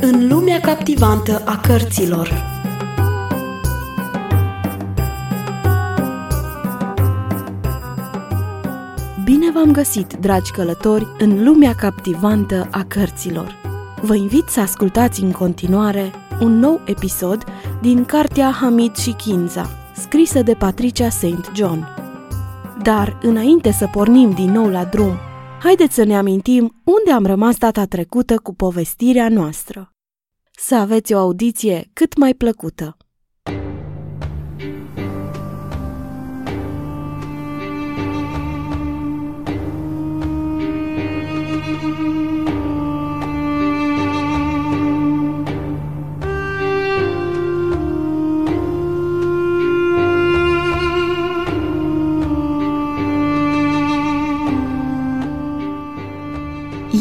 În lumea captivantă a cărților Bine v-am găsit, dragi călători, în lumea captivantă a cărților. Vă invit să ascultați în continuare un nou episod din cartea Hamid și Kinza, scrisă de Patricia St. John. Dar, înainte să pornim din nou la drum, haideți să ne amintim unde am rămas data trecută cu povestirea noastră. Să aveți o audiție cât mai plăcută!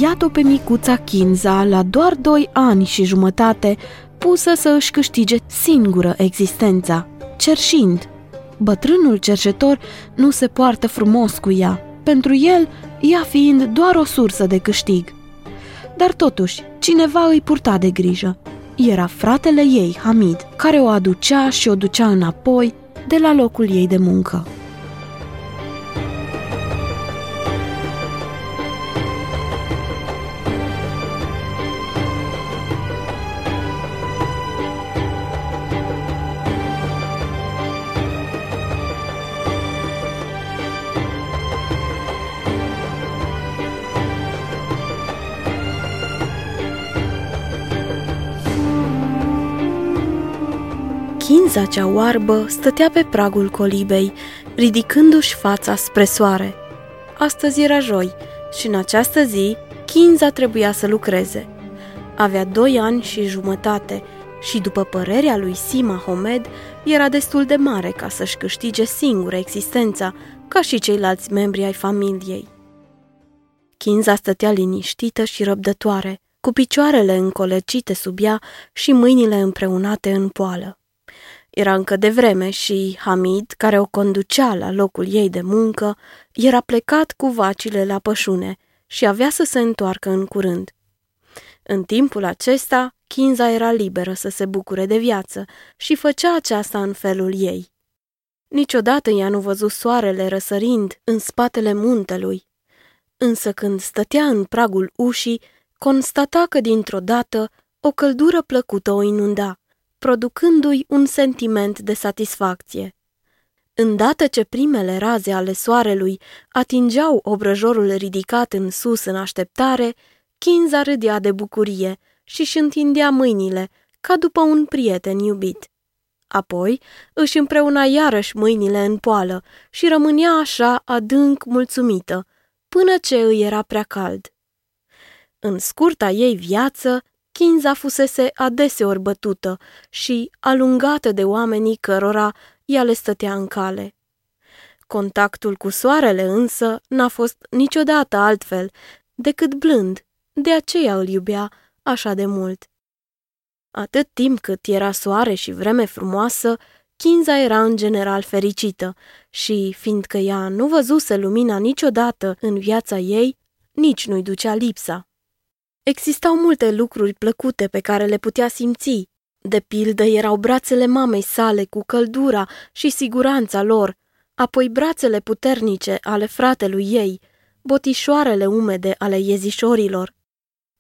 Iată pe micuța Kinza, la doar doi ani și jumătate, pusă să își câștige singură existența, cerșind. Bătrânul cercetor nu se poartă frumos cu ea, pentru el, ea fiind doar o sursă de câștig. Dar totuși, cineva îi purta de grijă. Era fratele ei, Hamid, care o aducea și o ducea înapoi de la locul ei de muncă. Chinza cea oarbă stătea pe pragul colibei, ridicându-și fața spre soare. Astăzi era joi și în această zi Chinza trebuia să lucreze. Avea doi ani și jumătate și, după părerea lui Sima Homed, era destul de mare ca să-și câștige singură existența, ca și ceilalți membri ai familiei. Kinza stătea liniștită și răbdătoare, cu picioarele încolecite sub ea și mâinile împreunate în poală. Era încă de vreme și Hamid, care o conducea la locul ei de muncă, era plecat cu vacile la pășune și avea să se întoarcă în curând. În timpul acesta, Kinza era liberă să se bucure de viață și făcea aceasta în felul ei. Niciodată ea nu văzut soarele răsărind în spatele muntelui, însă când stătea în pragul ușii, constata că dintr-o dată o căldură plăcută o inunda producându-i un sentiment de satisfacție. Îndată ce primele raze ale soarelui atingeau obrăjorul ridicat în sus în așteptare, Kinza râdea de bucurie și își întindea mâinile, ca după un prieten iubit. Apoi își împreuna iarăși mâinile în poală și rămânea așa adânc mulțumită, până ce îi era prea cald. În scurta ei viață, Kinza fusese adeseori bătută și alungată de oamenii cărora ea le stătea în cale. Contactul cu soarele însă n-a fost niciodată altfel decât blând, de aceea îl iubea așa de mult. Atât timp cât era soare și vreme frumoasă, Kinza era în general fericită și, fiindcă ea nu văzuse lumina niciodată în viața ei, nici nu-i ducea lipsa. Existau multe lucruri plăcute pe care le putea simți. De pildă erau brațele mamei sale cu căldura și siguranța lor, apoi brațele puternice ale fratelui ei, botișoarele umede ale iezișorilor.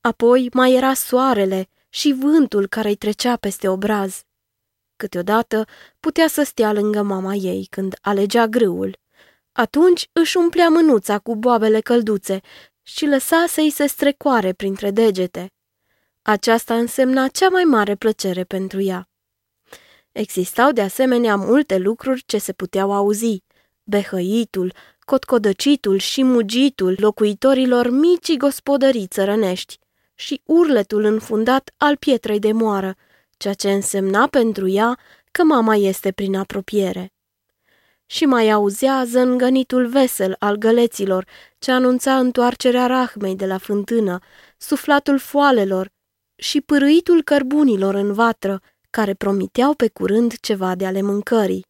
Apoi mai era soarele și vântul care îi trecea peste obraz. Câteodată putea să stea lângă mama ei când alegea grâul. Atunci își umplea mânuța cu boabele călduțe și lăsa să-i se strecoare printre degete. Aceasta însemna cea mai mare plăcere pentru ea. Existau de asemenea multe lucruri ce se puteau auzi, behăitul, cotcodăcitul și mugitul locuitorilor micii gospodării țărănești și urletul înfundat al pietrei de moară, ceea ce însemna pentru ea că mama este prin apropiere și mai auzea zângănitul vesel al găleților ce anunța întoarcerea rahmei de la fântână, suflatul foalelor și pârâitul cărbunilor în vatră, care promiteau pe curând ceva de ale mâncării.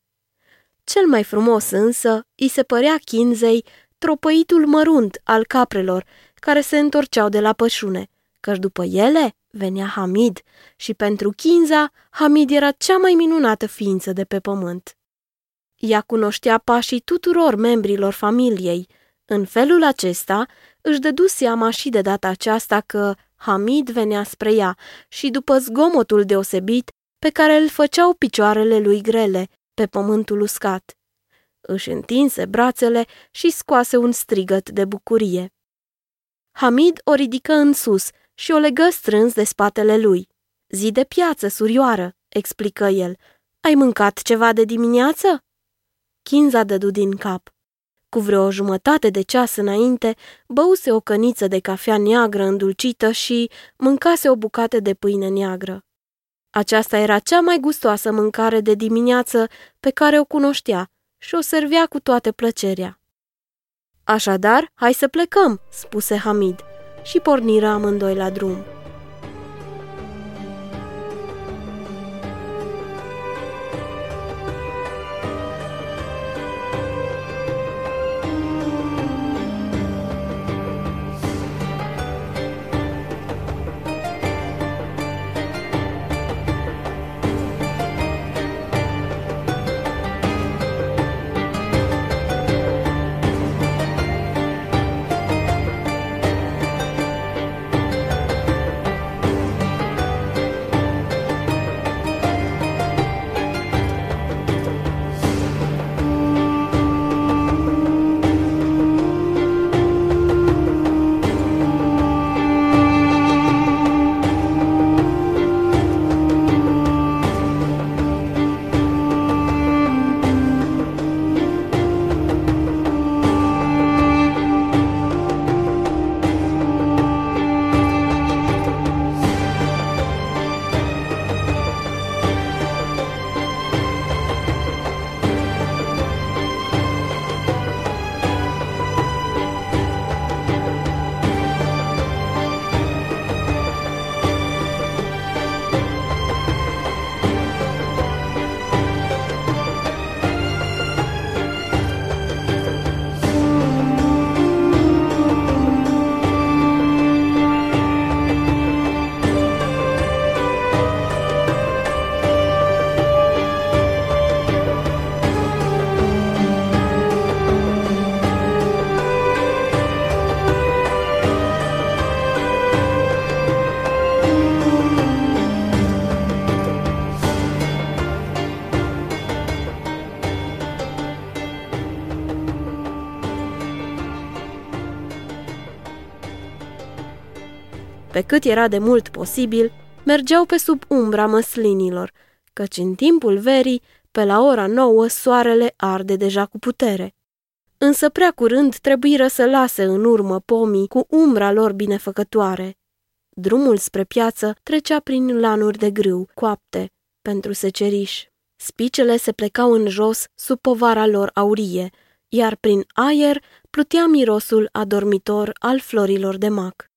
Cel mai frumos însă îi se părea chinzei tropăitul mărunt al caprelor care se întorceau de la pășune, căci după ele venea Hamid și pentru Kinza, Hamid era cea mai minunată ființă de pe pământ. Ea cunoștea pașii tuturor membrilor familiei. În felul acesta își dădu seama și de data aceasta că Hamid venea spre ea și după zgomotul deosebit pe care îl făceau picioarele lui grele pe pământul uscat. Își întinse brațele și scoase un strigăt de bucurie. Hamid o ridică în sus și o legă strâns de spatele lui. Zi de piață, surioară, explică el. Ai mâncat ceva de dimineață? Kinza dădu din cap. Cu vreo jumătate de ceas înainte, băuse o căniță de cafea neagră îndulcită și mâncase o bucată de pâine neagră. Aceasta era cea mai gustoasă mâncare de dimineață pe care o cunoștea și o servea cu toată plăcerea. Așadar, hai să plecăm, spuse Hamid și porniră amândoi la drum. Pe cât era de mult posibil, mergeau pe sub umbra măslinilor, căci în timpul verii, pe la ora nouă, soarele arde deja cu putere. Însă prea curând trebuiră să lase în urmă pomii cu umbra lor binefăcătoare. Drumul spre piață trecea prin lanuri de grâu, coapte, pentru seceriș. Spicele se plecau în jos sub povara lor aurie, iar prin aer plutea mirosul adormitor al florilor de mac.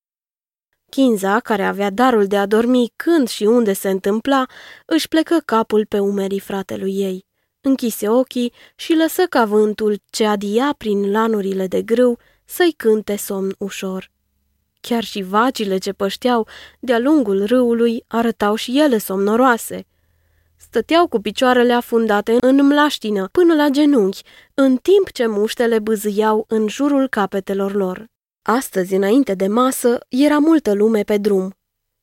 Chinza, care avea darul de a dormi când și unde se întâmpla, își plecă capul pe umerii fratelui ei. Închise ochii și lăsă ca vântul ce adia prin lanurile de grâu să-i cânte somn ușor. Chiar și vacile ce pășteau de-a lungul râului arătau și ele somnoroase. Stăteau cu picioarele afundate în mlaștină până la genunchi, în timp ce muștele bâzâiau în jurul capetelor lor. Astăzi, înainte de masă, era multă lume pe drum.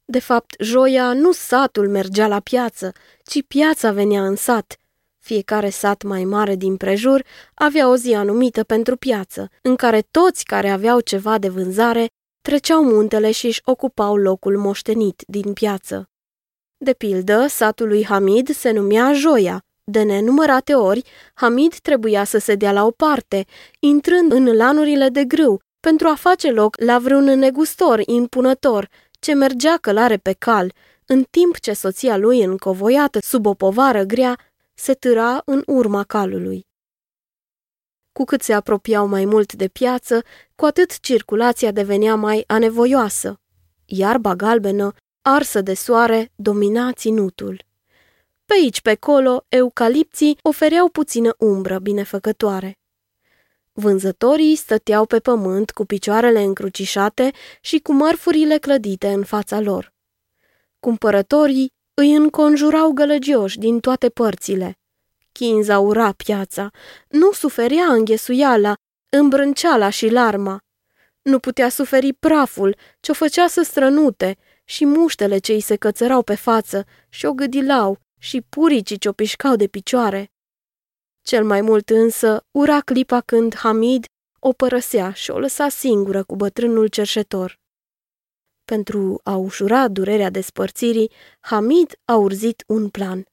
De fapt, joia nu satul mergea la piață, ci piața venea în sat. Fiecare sat mai mare din prejur avea o zi anumită pentru piață, în care toți care aveau ceva de vânzare treceau muntele și își ocupau locul moștenit din piață. De pildă, satul lui Hamid se numea Joia. De nenumărate ori, Hamid trebuia să se dea la o parte, intrând în lanurile de grâu, pentru a face loc la vreun negustor impunător ce mergea călare pe cal, în timp ce soția lui, încovoiată sub o povară grea, se târa în urma calului. Cu cât se apropiau mai mult de piață, cu atât circulația devenea mai anevoioasă. Iarba galbenă, arsă de soare, domina ținutul. Pe aici, pe colo, eucalipții ofereau puțină umbră binefăcătoare. Vânzătorii stăteau pe pământ cu picioarele încrucișate și cu mărfurile clădite în fața lor. Cumpărătorii îi înconjurau gălăgioși din toate părțile. Kinza ura piața, nu suferea înghesuiala, îmbrânceala și larma. Nu putea suferi praful ce o făcea să strănute și muștele ce îi se cățărau pe față și o gâdilau și puricii ce o pișcau de picioare. Cel mai mult însă ura clipa când Hamid o părăsea și o lăsa singură cu bătrânul cerșetor. Pentru a ușura durerea despărțirii, Hamid a urzit un plan.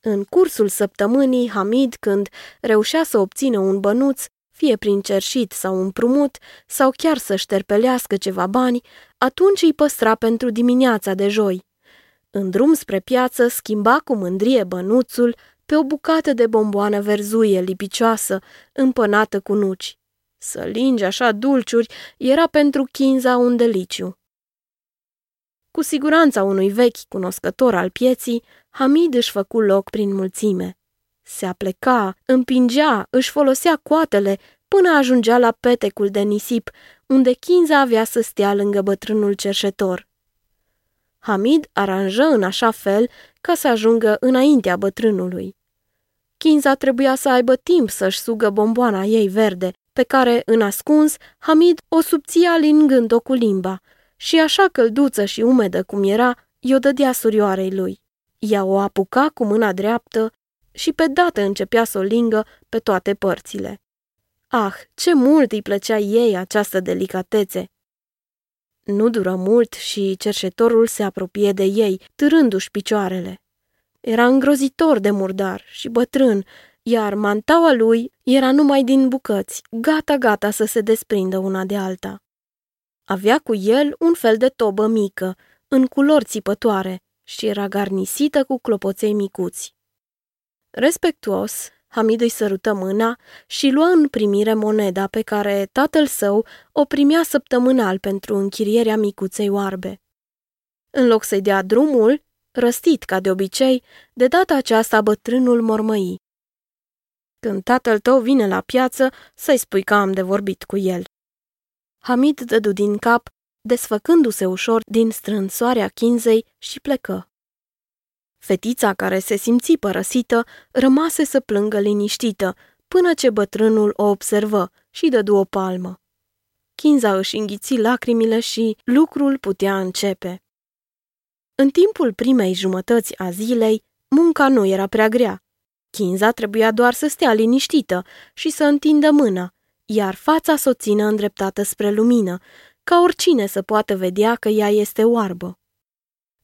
În cursul săptămânii, Hamid, când reușea să obțină un bănuț, fie prin cerșit sau împrumut, sau chiar să șterpelească ceva bani, atunci îi păstra pentru dimineața de joi. În drum spre piață, schimba cu mândrie bănuțul pe o bucată de bomboană verzuie lipicioasă, împănată cu nuci. Să lingi așa dulciuri era pentru Chinza un deliciu. Cu siguranța unui vechi cunoscător al pieții, Hamid își făcu loc prin mulțime. Se apleca, împingea, își folosea coatele până ajungea la petecul de nisip, unde Chinza avea să stea lângă bătrânul cerșetor. Hamid aranjă în așa fel ca să ajungă înaintea bătrânului. Kinza trebuia să aibă timp să-și sugă bomboana ei verde, pe care, în ascuns, Hamid o subția lingând-o cu limba și așa călduță și umedă cum era, i-o dădea surioarei lui. Ea o apuca cu mâna dreaptă și pe dată începea să o lingă pe toate părțile. Ah, ce mult îi plăcea ei această delicatețe! Nu dură mult și cerșetorul se apropie de ei, târându-și picioarele. Era îngrozitor de murdar și bătrân, iar mantaua lui era numai din bucăți, gata-gata să se desprindă una de alta. Avea cu el un fel de tobă mică, în culori țipătoare, și era garnisită cu clopoței micuți. Respectuos, Hamid îi sărută mâna și luă în primire moneda pe care tatăl său o primea săptămânal pentru închirierea micuței oarbe. În loc să-i dea drumul, răstit ca de obicei, de data aceasta bătrânul mormăi. Când tatăl tău vine la piață, să-i spui că am de vorbit cu el. Hamid dădu din cap, desfăcându-se ușor din strânsoarea chinzei și plecă. Fetița care se simți părăsită rămase să plângă liniștită, până ce bătrânul o observă și dădu o palmă. Chinza își înghiți lacrimile și lucrul putea începe. În timpul primei jumătăți a zilei, munca nu era prea grea. Chinza trebuia doar să stea liniștită și să întindă mâna, iar fața să o țină îndreptată spre lumină, ca oricine să poată vedea că ea este oarbă.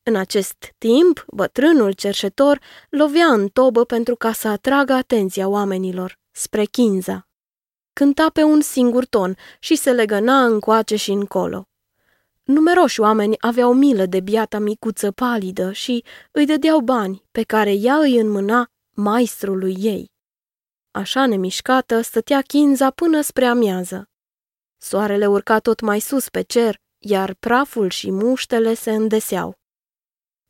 În acest timp, bătrânul cerșetor lovea în tobă pentru ca să atragă atenția oamenilor, spre Chinza. Cânta pe un singur ton și se legăna încoace și încolo. Numeroși oameni aveau milă de biata micuță palidă și îi dădeau bani pe care ea îi înmâna maestrului ei. Așa nemișcată stătea Chinza până spre amiază. Soarele urca tot mai sus pe cer, iar praful și muștele se îndeseau.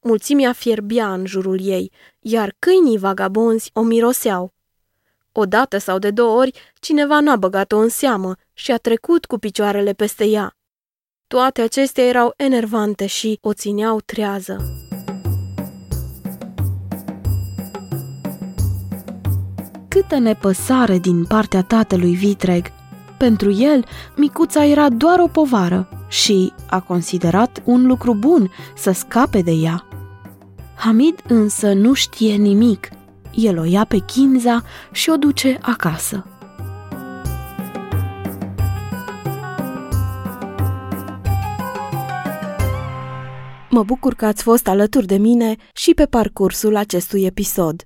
Mulțimea fierbia în jurul ei, iar câinii vagabonzi o miroseau. Odată sau de două ori, cineva n-a băgat-o în seamă și a trecut cu picioarele peste ea. Toate acestea erau enervante și o țineau trează. Câtă nepăsare din partea tatălui Vitreg! Pentru el, micuța era doar o povară și a considerat un lucru bun să scape de ea. Hamid însă nu știe nimic. El o ia pe Kinza și o duce acasă. Mă bucur că ați fost alături de mine și pe parcursul acestui episod.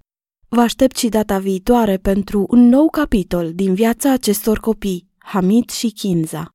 Vă aștept și data viitoare pentru un nou capitol din viața acestor copii, Hamid și Kinza.